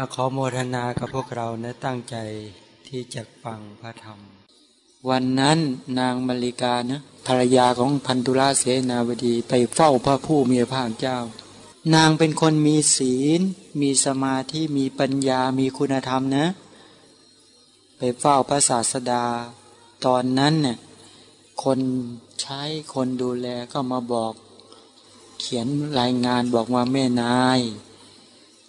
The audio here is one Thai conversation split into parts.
อขอโมทนากับพวกเรานะตั้งใจที่จะฟังพระธรรม วันนั้นนางมริกานะภรรยาของพันธุราเสนาบดีไปเฝ้าพระผู้มีพระภาคเจ้า นางเป็นคนมีศีล มีสมาธิมีปัญญามีคุณธรรมนะ ไปเฝ้าพระศาสดา ตอนนั้นเนี่ยคนใช้คนดูแลก็มาบอก เขียนรายงานบอกว่าแม่นาย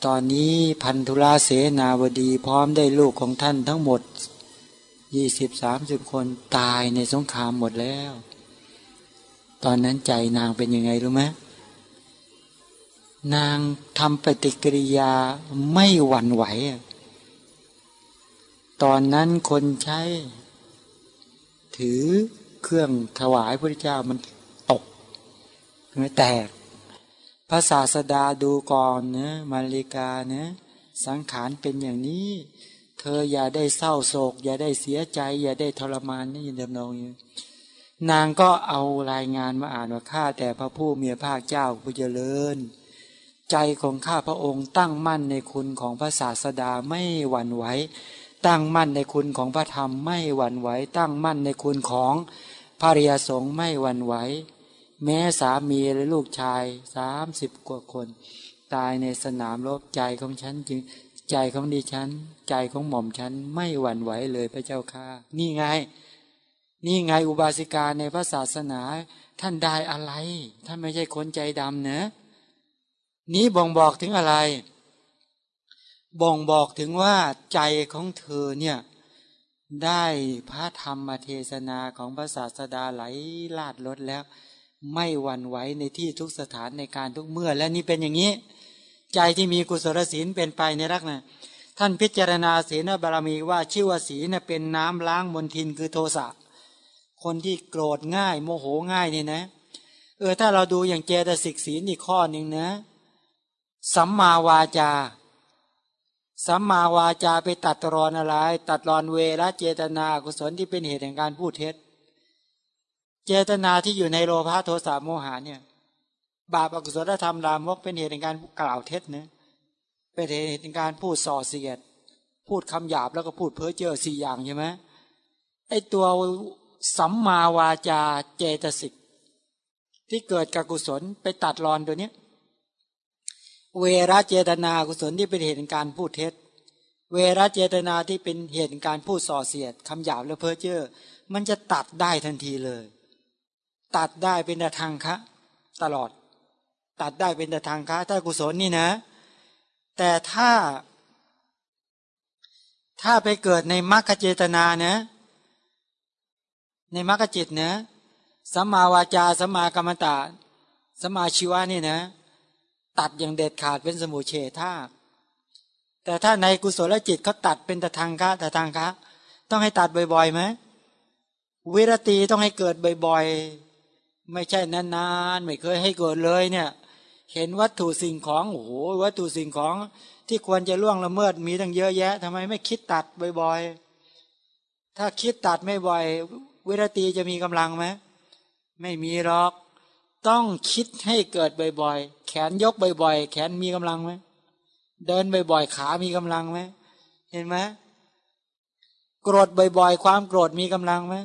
ตอนนี้พันธุราเสนาบดีพร้อมได้ลูกของท่านทั้งหมดยี่สิบสามสิบคนตายในสงครามหมดแล้ว ตอนนั้นใจนางเป็นยังไงรู้ไหมนางทำปฏิกิริยาไม่หวั่นไหว ตอนนั้นคนใช้ ถือเครื่องถวายพระเจ้ามันตกไม่แตก พระศาสดาดูก่อนเนะมาริกาเนะ สังขารเป็นอย่างนี้ เธออย่าได้เศร้าโศก อย่าได้เสียใจ อย่าได้ทรมานนี่ยินดีนองอยู่นางก็เอารายงานมาอ่านว่าข้าแต่พระผู้มีพระเจ้าผู้เจริญ ใจของข้าพระองค์ตั้งมั่นในคุณของพระศาสดาไม่หวั่นไหวตั้งมั่นในคุณของพระธรรมไม่หวั่นไหวตั้งมั่นในคุณของพระริยสงฆ์ไม่หวั่นไหว แม้สามีและลูกชายสามสิบกว่าคน ตายในสนามรบใจของฉันจึงใจของดิฉัน ใจของหม่อมฉันไม่หวั่นไหวเลยพระเจ้าค่ะ นี่ไง นี่ไงอุบาสิกาในพระศาสนา ท่านได้อะไร ท่านไม่ใช่คนใจดำเนะนี้บ่งบอกถึงอะไร บ่งบอกถึงว่าใจของเธอเนี่ยได้พระธรรมเทศนาของพระศาสดาไหลลาดลดแล้ว ไม่หวั่นไหวในที่ทุกสถานในการทุกเมื่อ และนี่เป็นอย่างนี้ ใจที่มีกุศลศีลเป็นไปในรักนะท่านพิจารณาศีลบารมีว่าชื่อว่าศีลเป็นน้ำล้างมนทินคือโทสะคนที่โกรธง่าย โมโหง่ายนี่นะ เออถ้าเราดูอย่างเจตสิกศีลอีกข้อหนึ่งนะสัมมาวาจาสัมมาวาจาไปตัดรอนอะไร ตัดรอนเวรเจตนากุศลที่เป็นเหตุแห่งการพูดเท็จ เจตนาที่อยู่ในโลภะโทสะโมหะเนี่ย บาปอกุศลธรรมรามกเป็นเหตุในการกล่าวเท็จนะเป็นเหตุในการพูดส่อเสียด พูดคำหยาบแล้วก็พูดเพ้อเจ้อสี่อย่างใช่ไหมไอตัวสัมมาวาจาเจตสิกที่เกิดกับกุศลไปตัดรอนตัวเนี้ยเวรเจตนากุศลที่เป็นเหตุในการพูดเท็จ เวรเจตนาที่เป็นเหตุในการพูดส่อเสียดคำหยาบและเพ้อเจ้อมันจะตัดได้ทันทีเลย ตัดได้เป็นทางคะ ตลอด ตัดได้เป็นทางคะถ้ากุศลนี่นะ แต่ถ้า ถ้าไปเกิดในมรรคเจตนาเนะ ในมรรคจิตเนะสัมมาวาจาสัมมากรรมตาสัมมาชีวะนี่นะ ตัดอย่างเด็ดขาดเป็นสมุเฉท่าแต่ถ้าในกุศลจิตเขาตัดเป็นตะทางคะตะทางคะ ต้องให้ตัดบ่อยๆไหมวิรตีต้องให้เกิดบ่อยๆ ไม่ใช่นานๆไม่เคยให้เกิดเลยเนี่ย เห็นวัตถุสิ่งของโอ้โหวัตถุสิ่งของที่ควรจะล่วงละเมิดมีตั้งเยอะแยะทำไมไม่คิดตัดบ่อยๆ ถ้าคิดตัดไม่บ่อย วิรตีจะมีกำลังไหมไม่มีหรอก ต้องคิดให้เกิดบ่อยๆ แขนยกบ่อยๆ แขนมีกำลังไหมเดินบ่อยๆ ขามีกำลังไหมเห็นไหมโกรธบ่อยๆ ความโกรธมีกำลังไหม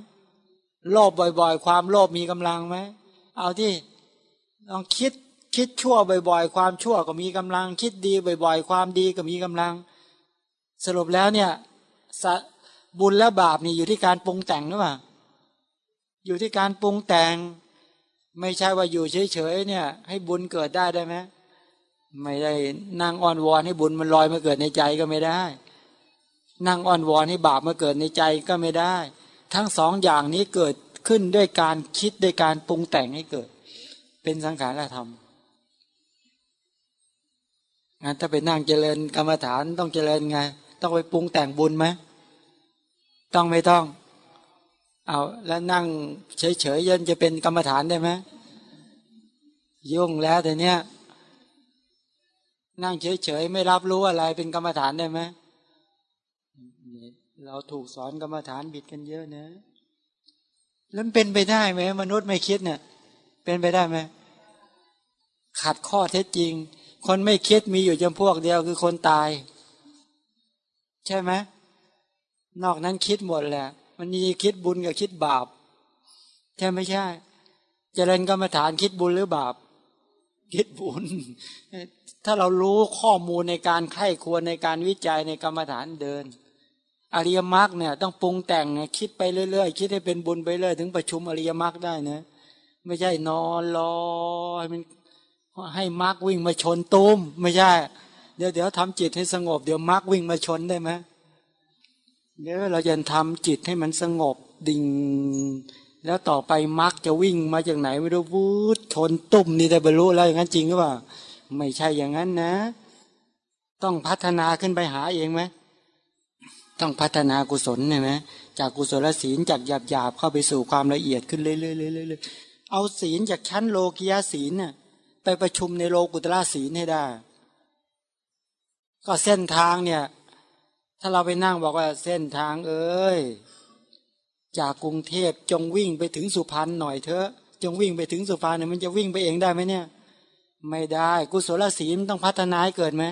โลภบ่อยๆ ความโลภมีกำลังไหมเอาที่ลองคิดคิดชั่วบ่อยๆ ความชั่วก็มีกำลัง คิดดีบ่อย ๆ ความดีก็มีกำลัง สรุปแล้วเนี่ยบุญและบาปนี่อยู่ที่การปรุงแต่งหรือเปล่าอยู่ที่การปรุงแต่ง ไม่ใช่ว่าอยู่เฉยๆเนี่ย ให้บุญเกิดได้ได้ไหมไม่ได้นั่งอ้อนวอนให้บุญมันลอยมาเกิดในใจก็ไม่ได้ นั่งอ้อนวอนให้บาปมาเกิดในใจก็ไม่ได้ ทั้งสองอย่างนี้เกิดขึ้นด้วยการคิดด้วยการปรุงแต่งให้เกิด เป็นสังขารธรรมงั้นถ้าไปนั่งเจริญกรรมฐานต้องเจริญไง ต้องไปปรุงแต่งบุญไหมต้องไม่ต้อง เอาแล้วนั่งเฉยๆยันจะเป็นกรรมฐานได้ไหมยุ่งแล้วแต่เนี้ยนั่งเฉยๆไม่รับรู้อะไรเป็นกรรมฐานได้ไหม เราถูกสอนกรรมฐานบิดกันเยอะนะแล้วเป็นไปได้ไหมมนุษย์ไม่คิดเนี่ย เป็นไปได้ไหมขัดข้อเท็จจริง คนไม่คิดมีอยู่จำพวกเดียวคือคนตาย ใช่ไหมนอกนั้นคิดหมดแหละ มันมีคิดบุญกับคิดบาป ใช่ไม่ใช่เจริญกรรมฐานคิดบุญหรือบาป คิดบุญ ถ้าเรารู้ข้อมูลในการไข้ควรในการวิจัยในกรรมฐานเดิน อริยมรรคเนี่ย ต้องปรุงแต่งคิดไปเรื่อยๆคิดให้เป็นบุญไปเรื่อยถึงประชุมอริยมรรคได้นะไม่ใช่นอนรอให้มันให้มรรควิ่งมาชนตุ้มไม่ใช่ เดี๋ยวเดี๋ยวทำจิตให้สงบเดี๋ยวมรรควิ่งมาชนได้ไหมเดี๋ยวเราจะทำจิตให้มันสงบดิ่ง แล้วต่อไปมรรคจะวิ่งมาจากไหนไม่รู้วูดชนตุ้มนี่ได้บรรลุแล้วอย่างนั้นจริงหรือเปล่า ไม่ใช่อย่างนั้นนะ ต้องพัฒนาขึ้นไปหาเองไหม ต้องพัฒนากุศลใช่ไหมจากกุศลศีลจากหยาบหยาบเข้าไปสู่ความละเอียดขึ้นเรื่อยๆเอาศีลจากชั้นโลกียศีลน่ะไปประชุมในโลกุตระศีลให้ได้ ก็เส้นทางเนี่ย ถ้าเราไปนั่งบอกว่าเส้นทางเอ้ยจากกรุงเทพจงวิ่งไปถึงสุพรรณหน่อยเถอะ จงวิ่งไปถึงสุพรรณเนี่ยมันจะวิ่งไปเองได้ไหมเนี่ย ไม่ได้ กุศลศีลต้องพัฒนาให้เกิดไหม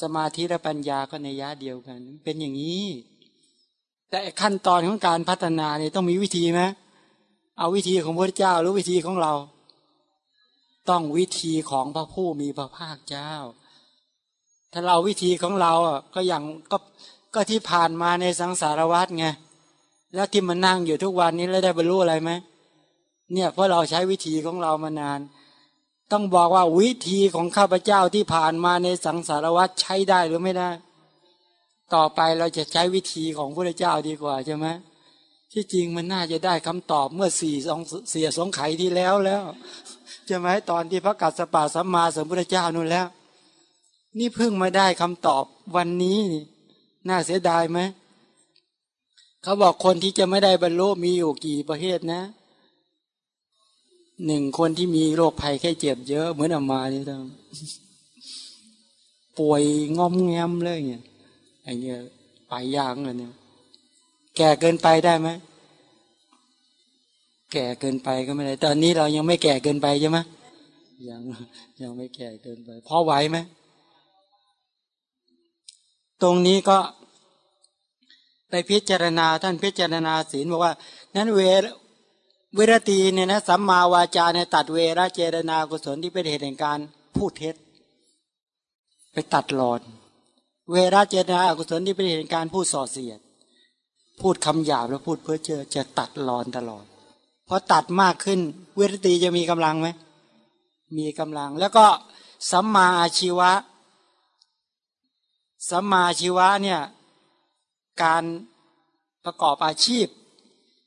สมาธิและปัญญาก็ในยะเดียวกัน เป็นอย่างนี้ แต่ขั้นตอนของการพัฒนาเนี่ยต้องมีวิธีไหมเอาวิธีของพระเจ้าหรือวิธีของเรา ต้องวิธีของพระผู้มีพระภาคเจ้า ถ้าเราวิธีของเราอะก็อย่างก็ก็ที่ผ่านมาในสังสารวัฏไงแล้วที่มันนั่งอยู่ทุกวันนี้แล้วได้บรรลุอะไรไหมเนี่ยเพราะเราใช้วิธีของเรามานาน ต้องบอกว่าวิธีของข้าพเจ้าที่ผ่านมาในสังสารวัฏใช้ได้หรือไม่ได้ ต่อไปเราจะใช้วิธีของพระเจ้าดีกว่าใช่ไหมที่จริงมันน่าจะได้คำตอบเมื่อสี่สองเสียสองไขที่แล้วแล้วใช่ไหมตอนที่พระกัสสปะสัมมาสัมพุทธเจ้านู่นแล้ว นี่เพิ่งมาได้คำตอบวันนี้นี่น่าเสียดายไหมเขาบอกคนที่จะไม่ได้บรรลุมีอยู่กี่ประเภทนะ หนึ่งคนที่มีโรคภัยแค่เจ็บเยอะ เหมือนอามานี่ต้องป่วยงอมแงมเลยเนี่ยไอ้เงี้ยไปยากเลยเนี่ย แก่เกินไปได้ไหมแก่เกินไปก็ไม่ได้ ตอนนี้เรายังไม่แก่เกินไปใช่ไหมยังยังไม่แก่เกินไปพอไหวไหมตรงนี้ก็ไปพิจารณาท่านพิจารณาศีลบอกว่า นั้นเว วรตีเนี่ยนะสัมมาวาจาเนี่ยตัดเวรเจรนากุศลที่เป็นเหตุแห่งการพูดเท็จ ไปตัดหลอดเวรเจรนากุศลที่เป็นเหตุแห่งการพูดส่อเสียด พูดคำหยาบแล้วพูดเพื่อเจอจะตัดหลอนตลอดพอตัดมากขึ้นเวรตีจะมีกำลังไหมมีกำลัง แล้วก็สัมมาอาชีวะสัมมาชีวะเนี่ยการประกอบอาชีพ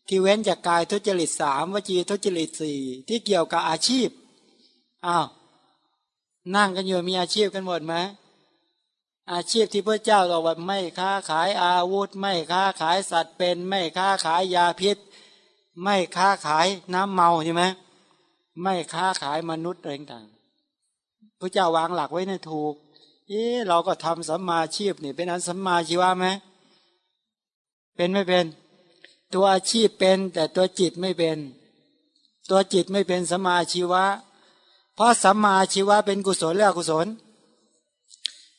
ที่เว้นจากกายทุจริตสามวจีทุจริตสี่ที่เกี่ยวกับอาชีพอ้าวนั่งกันอยู่มีอาชีพกันหมดไหมอาชีพที่พระเจ้าบอกว่าไม่ค้าขายอาวุธ ไม่ค้าขายสัตว์เป็น ไม่ค้าขายยาพิษ ไม่ค้าขายน้ำเมาใช่ไหมไม่ค้าขายมนุษย์อะไรต่างพระเจ้าวางหลักไว้ในถูก เอ๊เราก็ทำสัมมาชีพนี่เป็นอันสัมมาชีวะไหมเป็นไม่เป็น ตัวอาชีพเป็น แต่ตัวจิตไม่เป็น ตัวจิตไม่เป็นสัมมาชีวะ เพราะสัมมาชีวะเป็นกุศลแล้วกุศล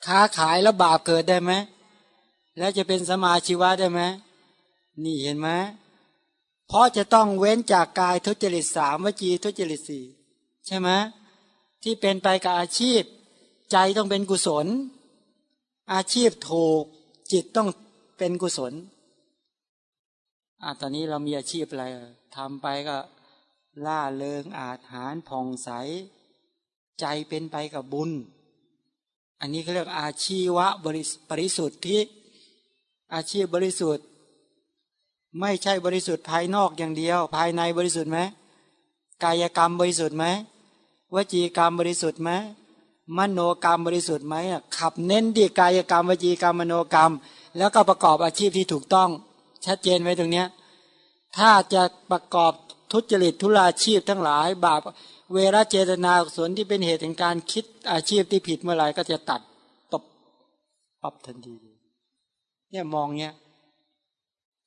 ค้าขายแล้วบาปเกิดได้ไหมแล้วจะเป็นสมาชีวะได้ไหมนี่เห็นไหมเพราะจะต้องเว้นจากกายทุจริตสามวจีทุจริตสี่ใช่ไหมที่เป็นไปกับอาชีพ ใจต้องเป็นกุศล อาชีพถูกจิตต้องเป็นกุศล อะตอนนี้เรามีอาชีพอะไรทำไปก็ ล่าเริงอาจหารผ่องใส ใจเป็นไปกับบุญ อันนี้เขาเรียกอาชีวะบริบริสุทธิ์ที่อาชีพบริสุทธิ์ ไม่ใช่บริสุทธิ์ภายนอกอย่างเดียว ภายในบริสุทธิ์ไหมกายกรรมบริสุทธิ์ไหมวจีกรรมบริสุทธิ์ไหมมโนกรรมบริสุทธิ์ไหมขับเน้นดีกายกรรมวจีกรรมมโนกรรม แล้วก็ประกอบอาชีพที่ถูกต้อง ชัดเจนไว้ตรงเนี้ยถ้าจะประกอบทุจริตทุลาชีพทั้งหลาย บาปเวรเจตนาส่วนที่เป็นเหตุแห่งการคิดอาชีพที่ผิดเมื่อไหร่ก็จะตัดตบปับทันทีเนี่ยมองเนี้ย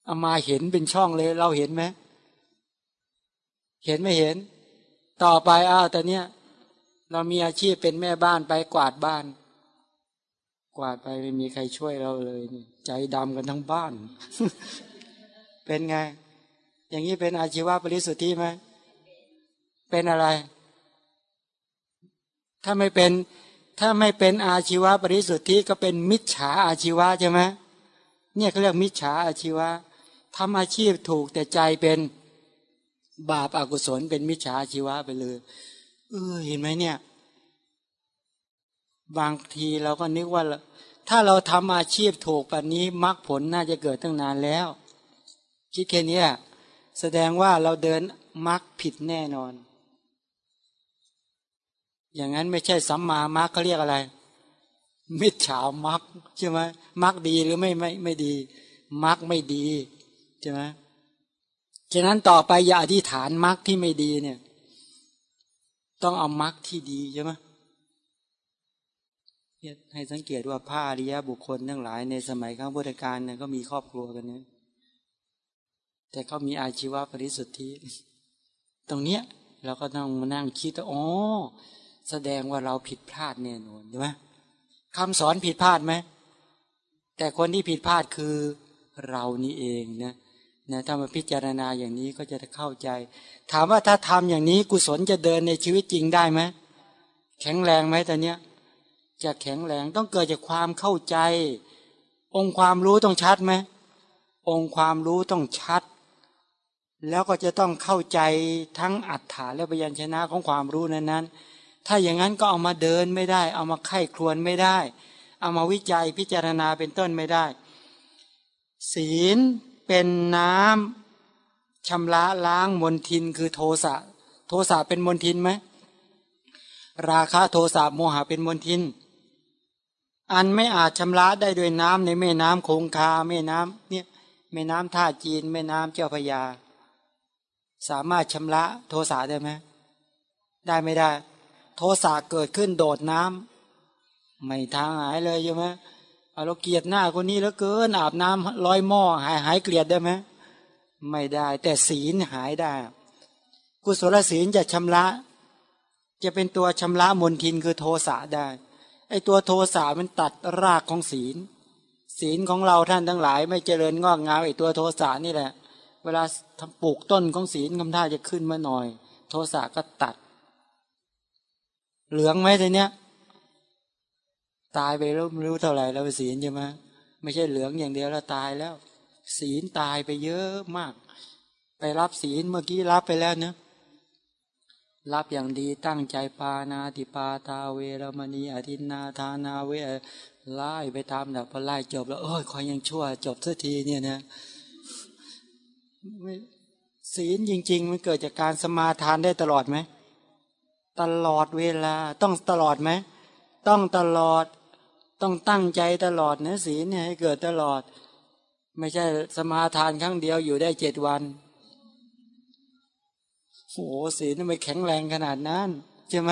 เอามาเห็นเป็นช่องเลย เราเห็นไหมเห็นไม่เห็น ต่อไปอ้าวแต่เนี้ยเรามีอาชีพเป็นแม่บ้านไปกวาดบ้าน วาดไปไม่มีใครช่วยเราเลยใจดำกันทั้งบ้าน เป็นไง อย่างนี้เป็นอาชีวะบริสุทธิ์ไหมเป็นอะไร ถ้าไม่เป็น ถ้าไม่เป็นอาชีวะบริสุทธิ์ก็เป็นมิจฉาอาชีวะใช่ไหมเนี่ยเขาเรียกมิจฉาอาชีวะทำอาชีพถูกแต่ใจเป็นบาปอากุศลเป็นมิจฉาอาชีวะไปเลย เออเห็นไหมเนี่ย บางทีเราก็นึกว่า ถ้าเราทำอาชีพถูกแบบนี้มรรคผลน่าจะเกิดตั้งนานแล้ว คิดแค่นี้แสดงว่าเราเดินมรรคผิดแน่นอน อย่างนั้นไม่ใช่สัมมามรรคเขาเรียกอะไร มิจฉามรรคใช่ไหมมรรคดีหรือไม่ไม่ไม่ดีมรรคไม่ดีใช่ไหมฉะนั้นต่อไปอย่าอธิษฐานมรรคที่ไม่ดีเนี่ย ต้องเอามรรคที่ดีใช่ไหม ให้สังเกตว่าผ้าอริยบุคคลทั้งหลายในสมัยข้างพุทธกาลเนี่ยก็มีครอบครัวกันนี่ยแต่เขามีอาชีวะปริสุทธิตรงเนี้ยเราก็ต้องมานั่งคิดอ๋อแสดงว่าเราผิดพลาดแน่นอนใช่ไหมคำสอนผิดพลาดไหมแต่คนที่ผิดพลาดคือเรานี่เองนะนะถ้ามาพิจารณาอย่างนี้ก็จะเข้าใจ ถามว่าถ้าทำอย่างนี้กุศลจะเดินในชีวิตจริงได้ไหมแข็งแรงไหมตอนเนี้ย จะแข็งแรงต้องเกิดจากความเข้าใจ องค์ความรู้ต้องชัดไหมองค์ความรู้ต้องชัด แล้วก็จะต้องเข้าใจทั้งอัฏฐานและพยัญชนะของความรู้นั้นนั้นถ้าอย่างนั้นก็เอามาเดินไม่ได้ เอามาไข้ครวนไม่ได้ เอามาวิจัยพิจารณาเป็นต้นไม่ได้ ศีลเป็นน้ำชำระล้างมนทินคือโทสะโทสะเป็นมนทินไหมราคะโทสะโมหะเป็นมนทิน อันไม่อาจชำระได้ด้วยน้ำในแม่น้ำคงคาแม่น้ำเนี่ยแม่น้ำท่าจีน แม่น้ำเจ้าพยา สามารถชำระโทสะได้ไหมได้ไม่ได้ โทสะเกิดขึ้นโดดน้ำไม่ทางหายเลยใช่ไหมเราเกลียดหน้าคนนี้แล้วเกินอาบน้ำลอยหม้อหายหายเกลียดได้ไหมไม่ได้ แต่ศีลหายได้ กุศลศีลจะชำระ จะเป็นตัวชำระมนทินคือโทสะได้ ไอตัวโทสะมันตัดรากของศีล ศีลของเราท่านทั้งหลาย ไม่เจริญงอกงามไอตัวโทสะนี่แหละ เวลาทำปลูกต้นของศีลคำท่าจะขึ้นมาหน่อย โทสะก็ตัด เหลืองไหมทีเนี้ย ตายไปแล้วไม่รู้เท่าไหร่แล้วศีลใช่ไหมไม่ใช่เหลืองอย่างเดียวแล้วตายแล้ว ศีลตายไปเยอะมาก ไปรับศีลเมื่อกี้รับไปแล้วเนะ รับอย่างดีตั้งใจปานาติปาตาเวรมณีอธินาทานาเวไล่ไปทำแบบพอไล่จบแล้วเอ้ยคอยยังชั่ว จบสักทีเนี่ยนะศีลจริง ๆ มันเกิดจากการสมาทานได้ตลอดไหม ตลอดเวลาต้องตลอดไหม ต้องตลอดต้องตั้งใจตลอดนะศีลเนี่ยให้เกิดตลอด ไม่ใช่สมาทานครั้งเดียวอยู่ได้เจ็ดวัน โอ้ศีลไม่แข็งแรงขนาดนั้นใช่ไหม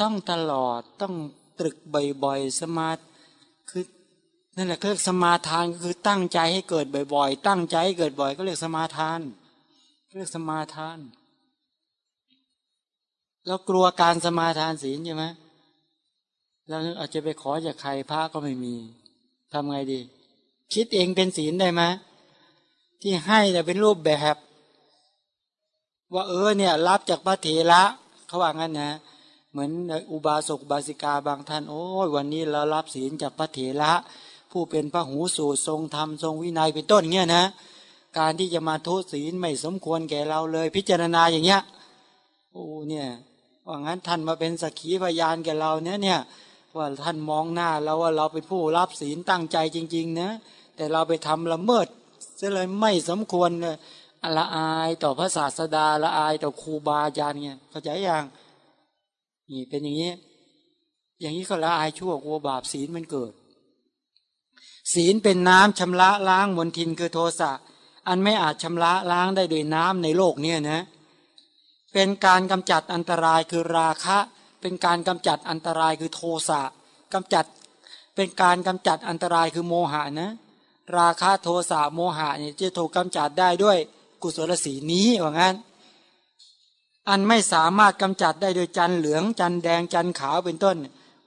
ต้องตลอดต้องตรึกบ่อยๆสมาคือนั่นแหละเรียกสมาทานก็คือตั้งใจให้เกิดบ่อยๆ ตั้งใจให้เกิดบ่อยก็เรียกสมาทาน เรียกสมาทาน แล้วกลัวการสมาทานศีลใช่ไหมแล้วอาจจะไปขอจากใครพระก็ไม่มีทำไงดี คิดเองเป็นศีลได้ไหมที่ให้แต่เป็นรูปแบบ ว่าเออเนี่ยรับจากพระเถระเขาว่างั้นนะเหมือนอุบาสกบาสิกาบางท่านโอ้ยวันนี้เรารับศีลจากพระเถระผู้เป็นพระหูสูตรทรงธรรมทรงวินัยเป็นต้นเงี้ยนะ การที่จะมาโทษศีลไม่สมควรแก่เราเลย พิจารณาอย่างเงี้ยโอ้เนี่ยว่างั้นท่านมาเป็นสักขีพยานแก่เราเนี่ยเนี่ยว่าท่านมองหน้าเราว่าเราเป็นผู้รับศีลตั้งใจจริง ๆ นะ แต่เราไปทำละเมิดจะเลยไม่สมควรเละอายต่อพระศาสดาละอายต่อครูบาอาจารย์เนี่ยเข้าใจยังนี่เป็นอย่างนี้ อย่างนี้ก็ละอายชั่วกลัวบาปศีลมันเกิด ศีลเป็นน้ำชำระล้างมลทินคือโทสะอันไม่อาจชำระล้างได้โดยน้ำในโลกเนี่ยนะ เป็นการกำจัดอันตรายคือราคะ เป็นการกำจัดอันตรายคือโทสะกำจัดเป็นการกำจัดอันตรายคือโมหะนะ ราคะโทสะโมหะเนี่ยจะถูกกำจัดได้ด้วย กุศลสีนี้ว่างั้น อันไม่สามารถกำจัดได้โดยจันเหลืองจันแดงจันขาวเป็นต้น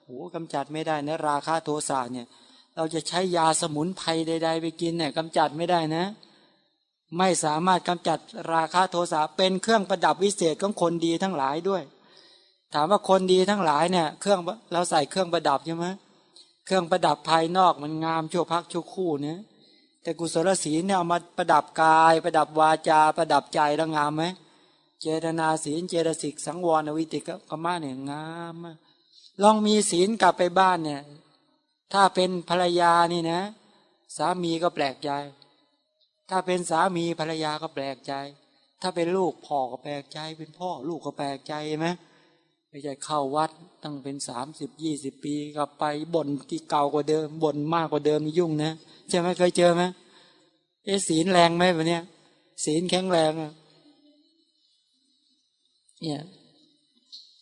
โอ้กำจัดไม่ได้นะราคาโทสะเนี่ยเราจะใช้ยาสมุนไพรใด ๆ ไปกินเนี่ยกำจัดไม่ได้นะ ไม่สามารถกำจัดราคาโทสะเป็นเครื่องประดับวิเศษของคนดีทั้งหลายด้วย ถามว่าคนดีทั้งหลายเนี่ยเครื่องเราใส่เครื่องประดับใช่ไหมเครื่องประดับภายนอกมันงามชั่วพักชั่วคู่เนี่ย แต่กุศลศีลเนี่ยเอามาประดับกาย ประดับวาจา ประดับใจแล้วงามไหมเจตนาศีลเจตสิกสังวรวิติกกมาเนี่ยงามลองมีศีลกลับไปบ้านเนี่ย ถ้าเป็นภรรยานี่นะ สามีก็แปลกใจ ถ้าเป็นสามีภรรยาก็แปลกใจ ถ้าเป็นลูกพ่อก็แปลกใจ เป็นพ่อลูกก็แปลกใจไหม ไม่ใช่เข้าวัดตั้งเป็นสามสิบยี่สิบปีกลับไปบ่นที่เก่ากว่าเดิมบ่นมากกว่าเดิมยุ่งนะใช่ไหมเคยเจอไหมเอศีลแรงไหมแบบเนี้ยศีลแข็งแรงอะเนี่ย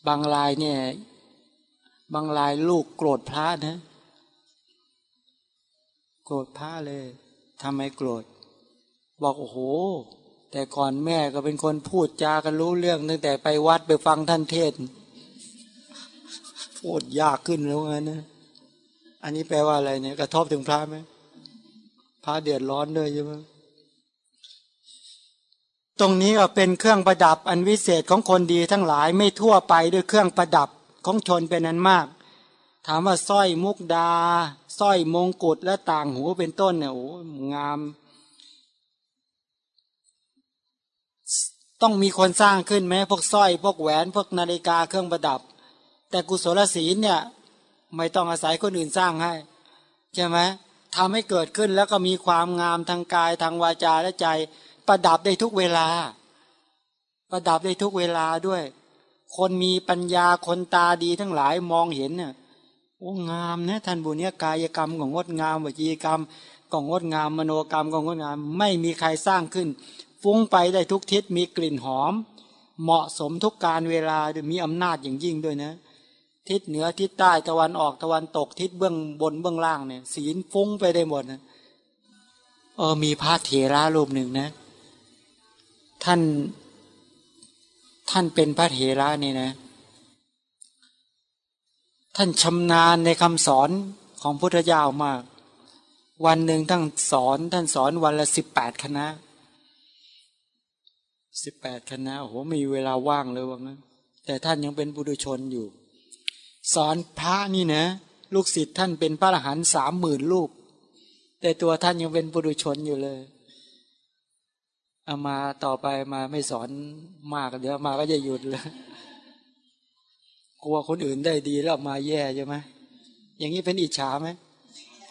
บางรายเนี่ย บางรายลูกโกรธพระนะ โกรธพระเลยทำไมโกรธ บอกโอ้โห แต่ก่อนแม่ก็เป็นคนพูดจากันรู้เรื่องตั้งแต่ไปวัดไปฟังท่านเทศ พูดยากขึ้นแล้วไงนะอันนี้แปลว่าอะไรเนี่ยกระทบถึงพระไหมพระเดือดร้อนด้วยใช่ไหมตรงนี้ก็เป็นเครื่องประดับอันวิเศษของคนดีทั้งหลายไม่ทั่วไปด้วยเครื่องประดับของชนเป็นนั้นมาก ถามว่าสร้อยมุกดาสร้อยมงกุฎและต่างหูเป็นต้นเนี่ยโอ้งาม ต้องมีคนสร้างขึ้นไหมพวกสร้อยพวกแหวนพวกนาฬิกาเครื่องประดับ แต่กุศลศีลเนี่ยไม่ต้องอาศัยคนอื่นสร้างให้ใช่ไหมทำให้เกิดขึ้นแล้วก็มีความงามทางกายทางวาจาและใจ ประดับได้ทุกเวลา ประดับได้ทุกเวลาด้วย คนมีปัญญาคนตาดีทั้งหลายมองเห็นเนี่ยโอ้งามนะท่านบุญเนี่ยกายกรรมของงดงามวิจีกรรมของงดงามมโนกรรมของงดงาม ไม่มีใครสร้างขึ้น ฟุ้งไปได้ทุกทิศมีกลิ่นหอม เหมาะสมทุกการเวลาด้วยมีอำนาจอย่างยิ่งด้วยนะ ทิศเหนือทิศใต้ตะวันออกตะวันตกทิศเบื้องบนเบื้องล่างเนี่ย ศีลฟุ้งไปได้หมดนะเออมีพระเถระรูปหนึ่งนะ ท่าน ท่านเป็นพระเถระนี่นะ ท่านชำนาญในคำสอนของพุทธเจ้ามาก วันหนึ่งท่านสอนท่านสอนวันละสิบแปดคณะสิบแปดคณะโอ้โหมีเวลาว่างเลยว่างั้นแต่ท่านยังเป็นบุรุชนอยู่ สอนพระนี่นะ ลูกศิษย์ท่านเป็นพระอรหันต์สามหมื่นลูก แต่ตัวท่านยังเป็นบุรุชนอยู่เลยเอามาต่อไปมาไม่สอนมากเดี๋ยวมาก็จะหยุดเลยกลัวคนอื่นได้ดีแล้วมาแย่ใช่ไหมอย่างนี้เป็นอิจฉาไหม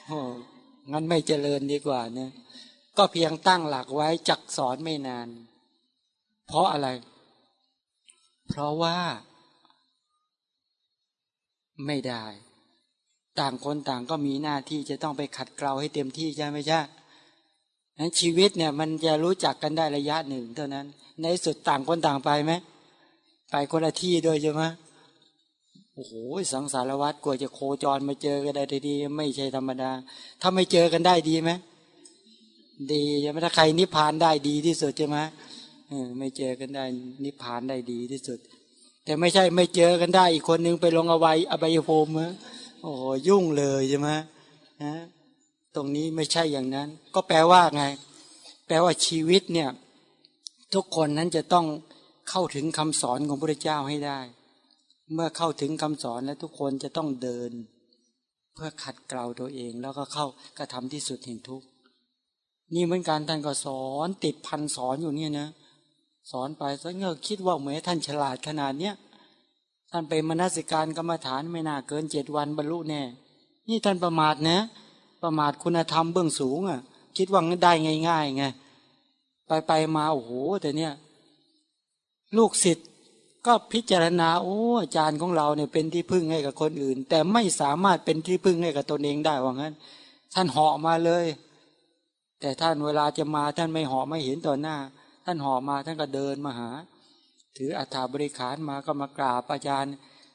โอ้งั้นไม่เจริญดีกว่าเนี่ยก็เพียงตั้งหลักไว้จักสอนไม่นาน เพราะอะไร เพราะว่า ไม่ได้ ต่างคนต่างก็มีหน้าที่จะต้องไปขัดเกลาให้เต็มที่ใช่ไหมใช่นั้นชีวิตเนี่ย มันจะรู้จักกันได้ระยะหนึ่งเท่านั้น ในสุดต่างคนต่างไปไหมไปคนละที่ด้วยใช่ไหมโอ้โหสังสารวัตรกลัวจะโคจรมาเจอกันได้ดีไม่ใช่ธรรมดา ถ้าไม่เจอกันได้ดีไหมดีใช่ไหมถ้าใครนิพพานได้ดีที่สุดใช่ไหมไม่เจอกันได้นิพพานได้ดีที่สุด แต่ไม่ใช่ไม่เจอกันได้ อีกคนนึงไปลงอวัยอบายภูมิโอ้ยุ่งเลยใช่ไหมนะตรงนี้ไม่ใช่อย่างนั้น ก็แปลว่าไง แปลว่าชีวิตเนี่ย ทุกคนนั้นจะต้องเข้าถึงคำสอนของพระเจ้าให้ได้ เมื่อเข้าถึงคำสอนแล้วทุกคนจะต้องเดิน เพื่อขัดเกลาตัวเอง แล้วก็เข้ากระทำที่สุดแห่งทุกนี่เหมือนกันท่านก็สอนติดพันสอนอยู่เนี่ยนะ สอนไปซะเงอคิดว่าเหมือนท่านฉลาดขนาดเนี้ยท่านไปมนสิการกรรมฐานไม่น่าเกินเจ็ดวันบรรลุแน่ นี่ท่านประมาทนะ ประมาทคุณธรรมเบื้องสูงอะ คิดว่าได้ง่ายๆไงไปไปมาโอ้โหแต่เนี้ยลูกศิษย์ก็พิจารณาโอ้อาจารย์ของเราเนี่ยเป็นที่พึ่งให้กับคนอื่น แต่ไม่สามารถเป็นที่พึ่งให้กับตนเองได้ว่างั้น ท่านเหาะมาเลย แต่ท่านเวลาจะมาท่านไม่เหาะไม่เห็นต่อหน้า ท่านหาะมาท่านก็เดินมาหา ถืออัฐาบริขารมาก็มากราบอาจารย์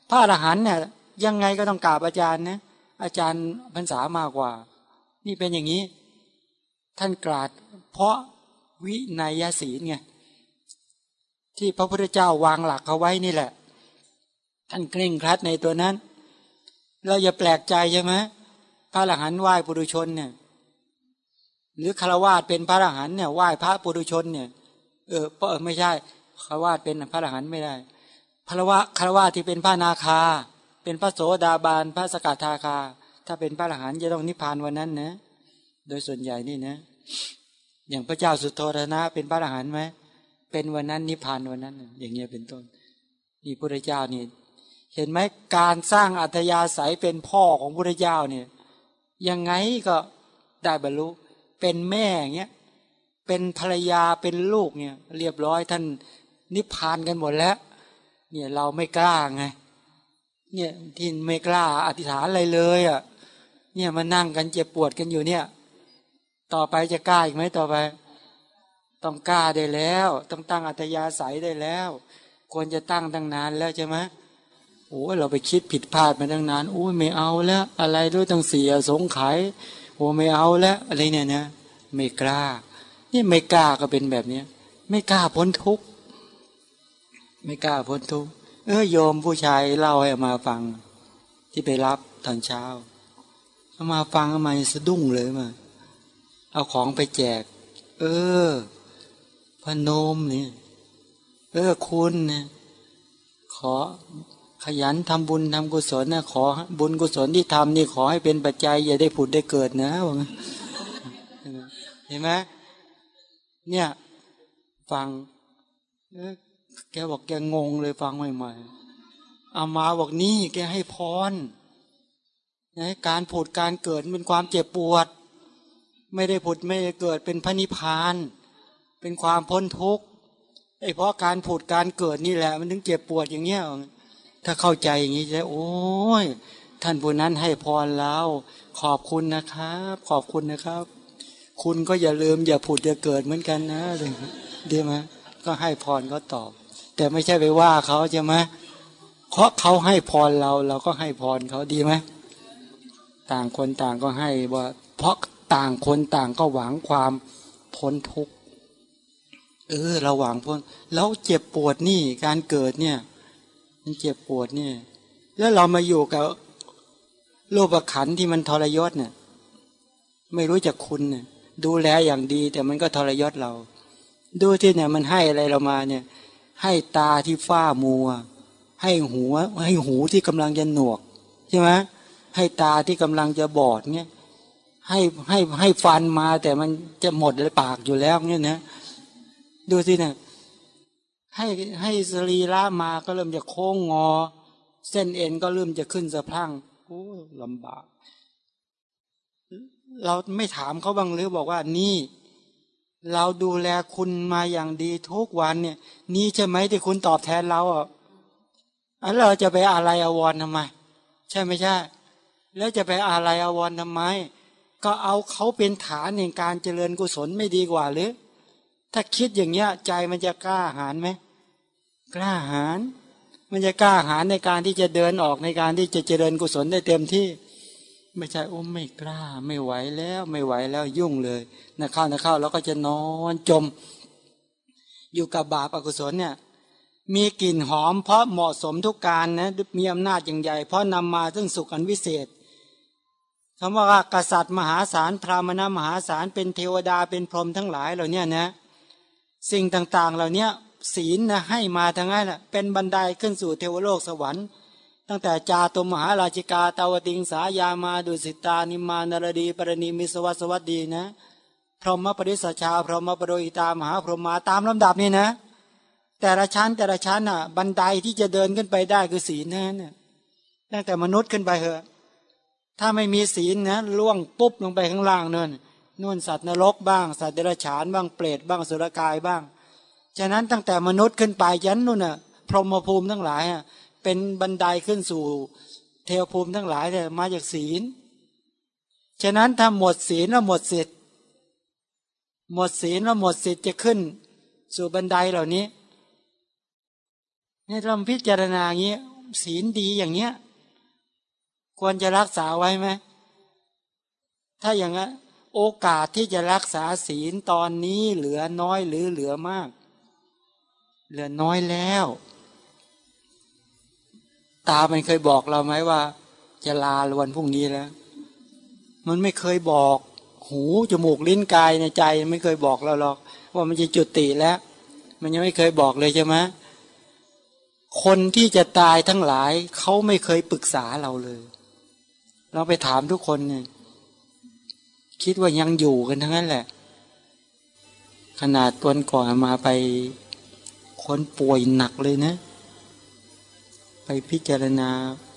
พระอรหันเนี่ยยังไงก็ต้องกราบอาจารย์นะอาจารย์พรรษามากกว่า นี่เป็นอย่างนี้ ท่านกราดเพราะวินัยศีลไงที่พระพุทธเจ้าวางหลักเอาไว้นี่แหละ ท่านเคร่งครัดในตัวนั้น เราอย่าแปลกใจใช่ไหมพระอรหันต์ไหว้ปุถุชนเนี่ยหรือคารวาสเป็นพระอรหันต์เนี่ยไหว้พระปุถุชนเนี่ย เออเออไม่ใช่คารวาสเป็นพระอรหันต์ไม่ได้คารวะคารวะที่เป็นพระนาคา เป็นพระโสดาบาลพระสกัดทาคา ถ้าเป็นพระอรหันต์จะต้องนิพพานวันนั้นนะ โดยส่วนใหญ่นี่นะ อย่างพระเจ้าสุโธธนะ เป็นพระอรหันต์ไหมเป็นวันนั้นนิพพานวันนั้น อย่างเงี้ยเป็นต้น นี่พระเจ้านี่เห็นไหมการสร้างอัตยาศัยเป็นพ่อของพระเจ้าเนี่ยยังไงก็ได้บรรลุเป็นแม่เงี้ย เป็นภรรยาเป็นลูกเนี่ย เรียบร้อยท่านนิพพานกันหมดแล้ว เนี่ยเราไม่กล้าไง เนี่ยที่ไม่กล้าอธิษฐานอะไรเลยอะ เนี่ยมานั่งกันเจ็บปวดกันอยู่เนี่ย ต่อไปจะกล้าอีกไหมต่อไป ต้องกล้าได้แล้ว ต้องตั้งอัตยาศัยได้แล้ว ควรจะตั้งตั้งนานแล้วใช่ไหมโอ้เราไปคิดผิดพลาดมาตั้งนานโอ้ไม่เอาแล้ว อะไรด้วยต้องเสียสงไขโอ้ไม่เอาแล้วอะไรเนี่ยนะไม่กล้า นี่ไม่กล้าก็เป็นแบบเนี้ย ไม่กล้าพ้นทุกข์ไม่กล้าพ้นทุกข์เออโยมผู้ชายเล่าให้มาฟัง ที่ไปรับตอนเช้าเอามาฟังทำไมสะดุ้งเลยมา เอาของไปแจก เออ พนมเนี่ย เออคุณเนี่ยขอขยันทำบุญทำกุศลนะขอบุญกุศลที่ทำนี่ขอให้เป็นปัจจัย อย่าได้ผุดได้เกิดนะเห็นไหม เนี่ย ฟังแกบอกแกงงเลยฟังใหม่ๆอามาบอกนี่แกให้พรนะการผุดการเกิดเป็นความเจ็บปวด ไม่ได้ผุดไม่ได้เกิดเป็นพระนิพพาน เป็นความพ้นทุกข์ไอ้เพราะการผุดการเกิดนี่แหละ มันถึงเจ็บปวดอย่างเงี้ยถ้าเข้าใจอย่างนี้จะโอ้ยท่านผู้นั้นให้พรแล้ว ขอบคุณนะครับ ขอบคุณนะครับ คุณก็อย่าลืม อย่าผุดอย่าเกิดเหมือนกันนะเดีไหมก็ให้พรก็ตอบ แต่ไม่ใช่ไปว่าเขาใช่ไหมเพราะเขาให้พรเราเราก็ให้พรเขาดีไหมต่างคนต่างก็ให้ว่า เพราะต่างคนต่างก็หวังความพ้นทุกข์เออเราหวังพ้นแล้วเจ็บปวดนี่การเกิดเนี่ย มันเจ็บปวดเนี่ย แล้วเรามาอยู่กับรูปขันที่มันทรยศเนี่ย ไม่รู้จักคุณเนี่ย ดูแลอย่างดี แต่มันก็ทรยศเรา ดูที่เนี่ยมันให้อะไรเรามาเนี่ย ให้ตาที่ฝ้ามัว ให้หัว ให้หูที่กำลังจะหนวกใช่ไหมให้ตาที่กำลังจะบอดเนี่ย ให้ให้ให้ฟันมาแต่มันจะหมดเลยปากอยู่แล้วเนี่ยนะดูสิเนี่ยให้ให้สรีระมาก็เริ่มจะโค้งงอ เส้นเอ็นก็เริ่มจะขึ้นสะพังโอ้ลำบาก เราไม่ถามเขาบ้างหรือบอกว่านี่ เราดูแลคุณมาอย่างดีทุกวันเนี่ย นี่ใช่ไหมที่คุณตอบแทนเราอะอันเราจะไปอะไรอววรทำไม ใช่ไม่ใช่ แล้วจะไปอะไรอววรทำไม ก็เอาเขาเป็นฐานในการเจริญกุศลไม่ดีกว่าหรือ ถ้าคิดอย่างเงี้ย ใจมันจะกล้าหาญไหมกล้าหาญมันจะกล้าหาญในการที่จะเดินออกในการที่จะเจริญกุศลได้เต็มที่ ไม่ใช่โอ้ไม่กล้า ไม่ไหวแล้วไม่ไหวแล้วยุ่งเลยนะเข้านะเข้าแล้วก็จะนอนจม อยู่กับบาปอกุศลเนี่ย มีกลิ่นหอมเพราะเหมาะสมทุกการนะมีอำนาจอย่างใหญ่ เพราะนำมาซึ่งสุขอันวิเศษคำว่ากษัตริย์มหาศาลพระมณมหาศาลเป็นเทวดาเป็นพรหมทั้งหลายเหล่านี้นะ สิ่งต่างๆเหล่านี้ศีลนะให้มาทั้งนั้นแหละเป็นบันไดขึ้นสู่เทวโลกสวรรค์ ตั้งแต่จาตุมหาราชิกาตาวติงสายามาดุสิตานิมานารดีปรณีมิสวัสวัสดีนะ พรหมปริสัชา พรหมปโดยิตามหาพรหมาตามลำดับนี่นะ แต่ละชั้นแต่ละชั้นอะ บันไดที่จะเดินขึ้นไปได้คือศีลนั่นเนี่ยตั้งแต่มนุษย์ขึ้นไปเหอะ ถ้าไม่มีศีลนะล่วงปุ๊บลงไปข้างล่างเนินนู่นสัตว์นรกบ้าง สัตว์เดรัจฉานบ้างเปรตบ้างสุรกายบ้าง ฉะนั้นตั้งแต่มนุษย์ขึ้นไปยันนู่นน่ะพรหมภูมิทั้งหลายอะ เป็นบันไดขึ้นสู่เทวภูมิทั้งหลายเนี่ยมาจากศีล ฉะนั้นถ้าหมดศีลแล้วหมดสิทธิ์หมดศีลแล้วหมดสิทธิ์จะขึ้น สู่บันไดเหล่านี้นี่เราพิจารณาอย่างนี้ศีลดีอย่างเนี้ย ควรจะรักษาไว้ไหมถ้าอย่างนั้นโอกาสที่จะรักษาศีลตอนนี้เหลือน้อยหรือเหลือมาก เหลือน้อยแล้ว ตามันเคยบอกเราไหมว่า จะลาวันพรุ่งนี้แล้ว มันไม่เคยบอก หูจมูกลิ้นกายในใจไม่เคยบอกเราหรอก ว่ามันจะจุติแล้ว มันยังไม่เคยบอกเลยใช่ไหมคนที่จะตายทั้งหลายเขาไม่เคยปรึกษาเราเลย เราไปถามทุกคนเนี่ยคิดว่ายังอยู่กันทั้งนั้นแหละ ขนาดตัวก่อนมาไปคนป่วยหนักเลยนะ ไปพิจารณา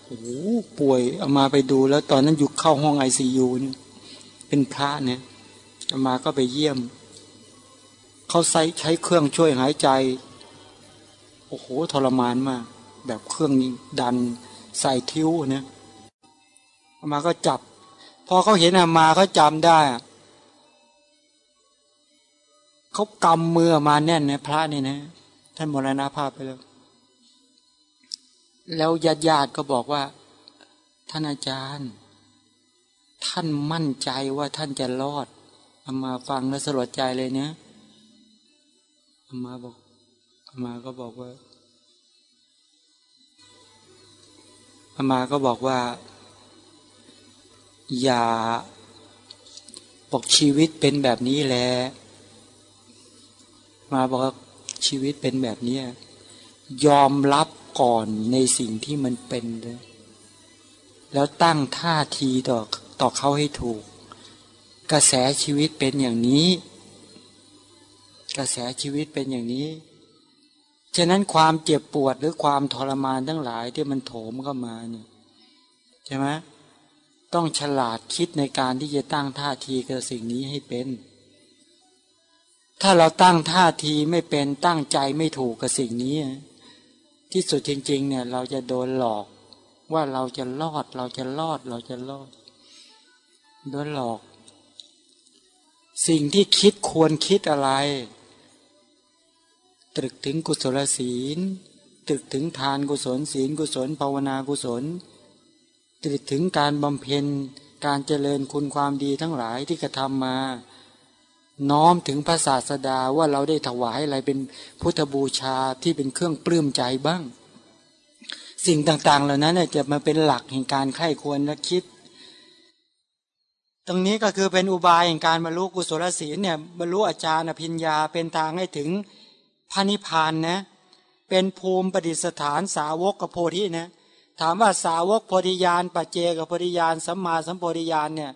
โอ้ป่วยเอามาไปดูแล้วตอนนั้นอยู่เข้าห้องไอซียูนี่เป็นพระเนี่ยเอามาก็ไปเยี่ยม เขาใช้ใช้เครื่องช่วยหายใจ โอ้โหทรมานมาก แบบเครื่องดันใส่ทิ้วเนี่ยเอามาก็จับ พอเขาเห็นอามาเขาจำได้เขากำมือมาแน่นนะพระนี่นะ ท่านมรณาภาพไปแล้ว แล้วญาติญาติก็บอกว่า ท่านอาจารย์ ท่านมั่นใจว่าท่านจะรอดเอามาฟังแล้วสลดใจเลยเนะอามาบอกอามาก็บอกว่าอามาก็บอกว่า อย่าบอกชีวิตเป็นแบบนี้แหละมาบอกชีวิตเป็นแบบนี้ยอมรับ ก่อนในสิ่งที่มันเป็นเลยแล้วตั้งท่าทีต่อต่อเขาให้ถูก กระแสชีวิตเป็นอย่างนี้ กระแสชีวิตเป็นอย่างนี้ ฉะนั้นความเจ็บปวดหรือความทรมานทั้งหลายที่มันโถมเข้ามาเนี่ยใช่ไหมต้องฉลาดคิดในการที่จะตั้งท่าทีกับสิ่งนี้ให้เป็น ถ้าเราตั้งท่าทีไม่เป็นตั้งใจไม่ถูกกับสิ่งนี้ ที่สุดจริง ๆ เนี่ยเราจะโดนหลอกว่าเราจะรอดเราจะรอดเราจะรอดโดนหลอก สิ่งที่คิดควรคิดอะไร ตรึกถึงกุศลศีล ตรึกถึงทานกุศลศีลกุศล ภาวนากุศล ตรึกถึงการบำเพ็ญการเจริญคุณความดีทั้งหลายที่กระทำมา น้อมถึงพระศาสดาว่าเราได้ถวายอะไรเป็นพุทธบูชาที่เป็นเครื่องปลื้มใจบ้าง สิ่งต่าง ๆ เหล่านั้นจะมาเป็นหลักแห่งการไข้ควรและคิด ตรงนี้ก็คือเป็นอุบายแห่งการบรรลุกุศลศีลเนี่ยบรรลุอาจารย์อภิญญาเป็นทางให้ถึงพระนิพพานนะเป็นภูมิปฏิสถานสาวกกับโพธินะถามว่าสาวกโพธิญาณปัจเจกับโพธิญาณสัมมาสัมโพธิญาณเนี่ย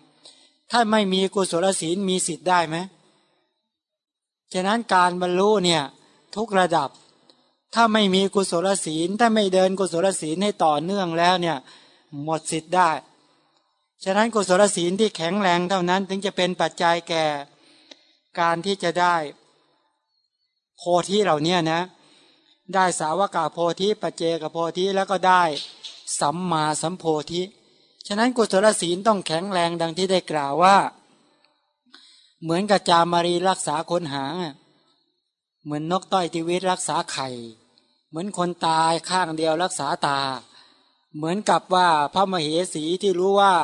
ถ้าไม่มีกุศลศีลมีสิทธิ์ได้ไหม ฉะนั้นการบรรลุเนี่ยทุกระดับ ถ้าไม่มีกุศลศีล ถ้าไม่เดินกุศลศีลให้ต่อเนื่องแล้วเนี่ยหมดสิทธิ์ได้ ฉะนั้นกุศลศีลที่แข็งแรงเท่านั้น ถึงจะเป็นปัจจัยแก่การที่จะได้ โพธิเหล่านี้นะ ได้สาวกาโพธิปัจเจกโพธิแล้วก็ได้สัมมาสัมโพธิ ฉะนั้นกุศลศีลต้องแข็งแรงดังที่ได้กล่าวว่า เหมือนกับจามารีรักษาคนหา เหมือนนกต้อยทีวิตรักษาไข่ เหมือนคนตายข้างเดียวรักษาตา เหมือนกับว่าพระมเหสีที่รู้ว่า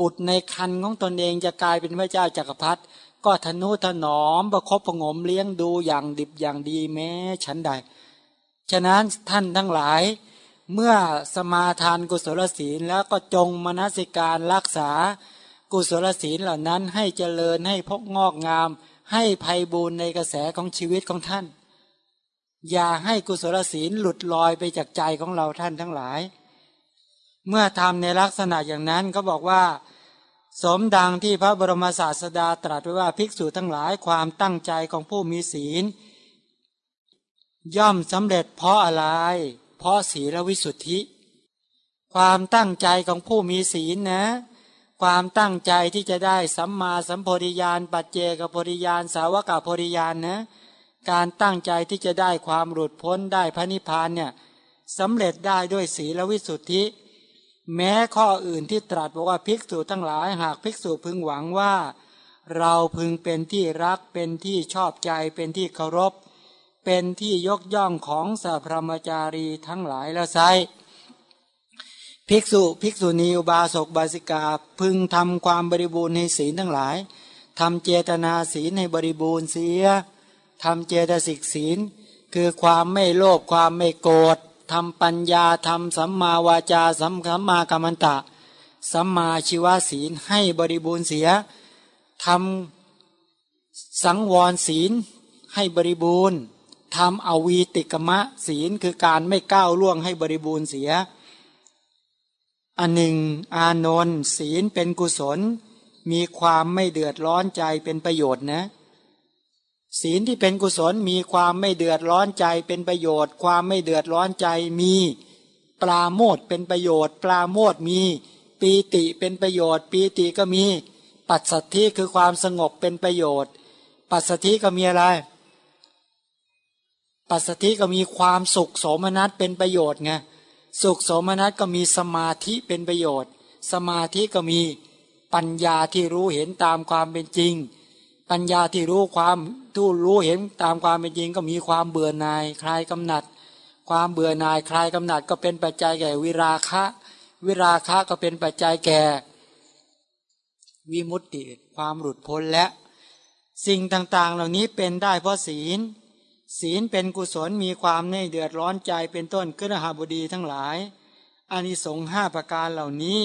บุตรในคันของตนเองจะกลายเป็นพระเจ้าจักรพรรดิก็ทนุถนอมประคบประงมเลี้ยงดูอย่างดิบอย่างดีแม้ฉันใด ฉะนั้นท่านทั้งหลาย เมื่อสมาทานกุศลศีลแล้วก็จงมนสิการรักษา กุศลศีลเหล่านั้นให้เจริญให้พกงอกงาม ให้ภัยบูรในกระแสของชีวิตของท่าน อย่าให้กุศลศีลหลุดลอยไปจากใจของเราท่านทั้งหลาย เมื่อทำในลักษณะอย่างนั้นก็บอกว่า สมดังที่พระบรมศาสดาตรัสไว้ว่าภิกษุทั้งหลายความตั้งใจของผู้มีศีล ย่อมสำเร็จเพราะอะไร เพราะศีลวิสุทธิ ความตั้งใจของผู้มีศีลนะ ความตั้งใจที่จะได้สัมมาสัมโพธิญาณปัจเจกโพธิญาณสาวกโพธิญาณนะการตั้งใจที่จะได้ความหลุดพ้นได้พระนิพพานเนี่ยสำเร็จได้ด้วยศีลวิสุทธิ แม้ข้ออื่นที่ตรัสบอกว่าภิกษุทั้งหลายหากภิกษุพึงหวังว่า เราพึงเป็นที่รักเป็นที่ชอบใจเป็นที่เคารพ เป็นที่ยกย่องของสัพพมจารีทั้งหลายแล้วไซ ภิกษุภิกษุณีอุบาสกบาสิกาพึงทำความบริบูรณ์ในศีลทั้งหลายทำเจตนาศีลให้บริบูรณ์เสียทำเจตสิกศีล คือความไม่โลภความไม่โกรธทำปัญญาทำสัมมาวาจาสัมขัมมากรรมตะ สัมมาชีวศีลให้บริบูรณ์เสียทำสังวรศีลให้บริบูรณ์ทำอวีติกมะศีลคือการไม่ก้าวล่วงให้บริบูรณ์เสีย อันหนึ่ง อานนท์ศีลเป็นกุศล มีความไม่เดือดร้อนใจเป็นประโยชน์นะ ศีลที่เป็นกุศลมีความไม่เดือดร้อนใจเป็นประโยชน์ ความไม่เดือดร้อนใจมีปลาโมดเป็นประโยชน์ ปลาโมดมี ปีติเป็นประโยชน์ ปีติก็มี ปัจสัทธิคือความสงบเป็นประโยชน์ ปัจสัทธิก็มีอะไร ปัจสัทธิก็มีความสุขโสมนัสเป็นประโยชน์ไง สุขโสมนัสก็มีสมาธิเป็นประโยชน์ สมาธิก็มีปัญญาที่รู้เห็นตามความเป็นจริง ปัญญาที่รู้ความทู่รู้เห็นตามความเป็นจริง ก็มีความเบื่อหน่ายคลายกำหนัด ความเบื่อหน่ายคลายกำหนัด ก็เป็นปัจจัยแก่วิราคะ วิราคะก็เป็นปัจจัยแก่วิมุตติความหลุดพ้นและ สิ่งต่างๆ เหล่านี้เป็นได้เพราะศีล ศีลเป็นกุศลมีความเน่เดือดร้อนใจเป็นต้นขึ้นหาบดีทั้งหลายอานิสงส์ห้าประการเหล่านี้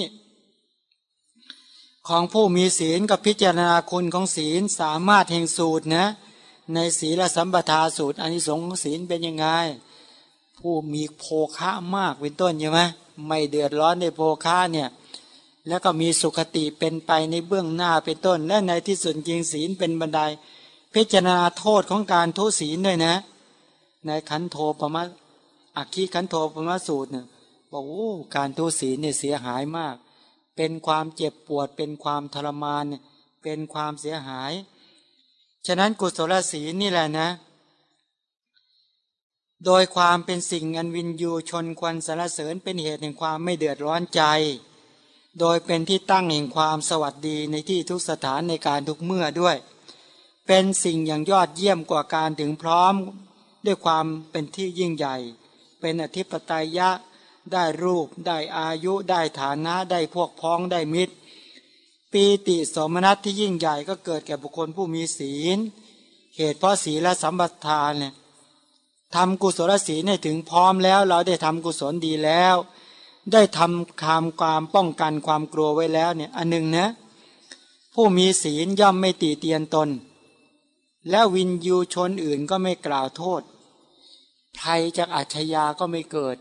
ของผู้มีศีลกับพิจารณาคุณของศีลสามารถแห่งสูตรนะ ในศีลสัมปทาสูตรอานิสงส์ของศีลเป็นยังไง ผู้มีโภคะมากเป็นต้นใช่ไหมไม่เดือดร้อนในโภคะเนี่ยแล้วก็มีสุขติเป็นไปในเบื้องหน้าเป็นต้น และในที่สุดจริงศีลเป็นบันได พิจารณาโทษของการทุศีลด้วยนะ ในขันโทปมะอักขีขันโทปมะสูตรเนี่ยบอกโอ้การทุศีลเนี่ยเสียหายมาก เป็นความเจ็บปวด เป็นความทรมาน เป็นความเสียหาย ฉะนั้นกุศลศีลนี่แหละนะ โดยความเป็นสิ่งอันวินยูชนควันสารเสริญเป็นเหตุแห่งความไม่เดือดร้อนใจ โดยเป็นที่ตั้งแห่งความสวัสดีในที่ทุกสถานในการทุกเมื่อด้วย เป็นสิ่งอย่างยอดเยี่ยมกว่าการถึงพร้อมด้วยความเป็นที่ยิ่งใหญ่ เป็นอธิปไตยะ ได้รูป ได้อายุ ได้ฐานะ ได้พวกพ้อง ได้มิตร ปีติสมนัตที่ยิ่งใหญ่ก็เกิดแก่บุคคลผู้มีศีล เหตุเพราะศีลและสัมปทานเนี่ยทำกุศลศีลให้ถึงพร้อมแล้ว เราได้ทำกุศลดีแล้ว ได้ทำคามความป้องกันความกลัวไว้แล้วเนี่ย อันหนึ่งนะ ผู้มีศีลย่อมไม่ตีเตียนตน และวินยูชนอื่นก็ไม่กล่าวโทษ ภัยจากอาชญาก็ไม่เกิด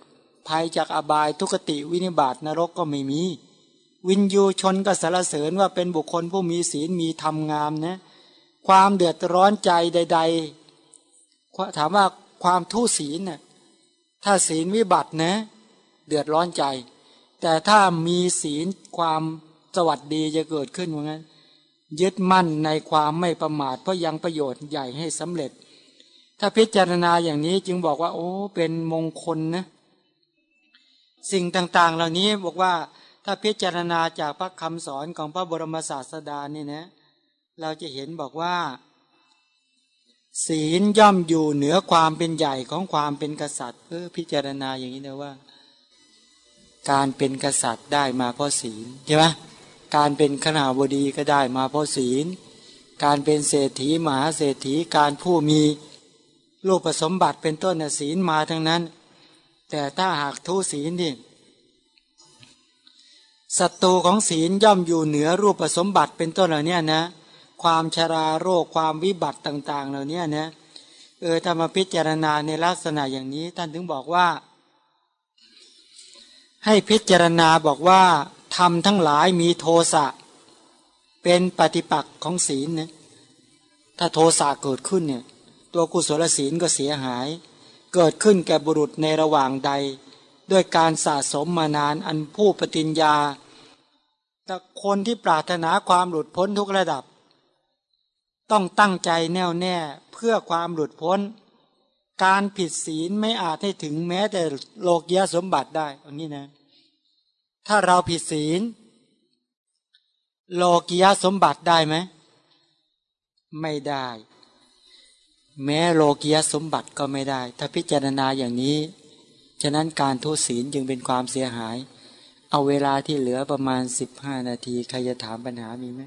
ภัยจากอบายทุกติวินิบาตนรกก็ไม่มี วินยูชนก็สรรเสริญว่าเป็นบุคคลผู้มีศีลมีธรรมงามนะ ความเดือดร้อนใจใด ๆ ถามว่าความทุศีลน่ะถ้าศีลวิบัตินะ เดือดร้อนใจ แต่ถ้ามีศีลความสวัสดีจะเกิดขึ้นว่างั้น ยึดมั่นในความไม่ประมาทเพราะยังประโยชน์ใหญ่ให้สำเร็จ ถ้าพิจารณาอย่างนี้จึงบอกว่า โอ้ เป็นมงคลนะสิ่งต่างๆ เหล่านี้บอกว่าถ้าพิจารณาจากพระคำสอนของพระบรมศาสดานี่นะ เราจะเห็นบอกว่า ศีลย่อมอยู่เหนือความเป็นใหญ่ของความเป็นกษัตริย์เออพิจารณาอย่างนี้นะว่า การเป็นกษัตริย์ได้มาเพราะศีลใช่ไหม การเป็นขณาบดีก็ได้มาเพราะศีล การเป็นเศรษฐีมหาเศรษฐีการผู้มีรูปสมบัติเป็นต้นศีลมาทั้งนั้น แต่ถ้าหากทุศีลนี่ศัตรูของศีลย่อมอยู่เหนือรูปสมบัติเป็นต้นเหล่านี้นะ ความชราโรคความวิบัติต่าง ๆ เหล่านี้นะเออถ้ามาพิจารณาในลักษณะอย่างนี้ท่านถึงบอกว่า ให้พิจารณาบอกว่า ทำทั้งหลายมีโทสะเป็นปฏิปักษ์ของศีลนะถ้าโทสะเกิดขึ้นเนี่ยตัวกุศลศีลก็เสียหาย เกิดขึ้นแก่บุรุษในระหว่างใด ด้วยการสะสมมานานอันผู้ปฏิญญา แต่คนที่ปรารถนาความหลุดพ้นทุกระดับ ต้องตั้งใจแน่วแน่เพื่อความหลุดพ้น การผิดศีลไม่อาจให้ถึงแม้แต่โลกยสมบัติได้อย่างนี้นะ ถ้าเราผิดศีล โลกิยสมบัติได้ไหม ไม่ได้ แม้โลกิยสมบัติก็ไม่ได้ ถ้าพิจารณาอย่างนี้ ฉะนั้นการทุศีลจึงเป็นความเสียหาย เอาเวลาที่เหลือประมาณสิบห้านาที ใครจะถามปัญหามีไหม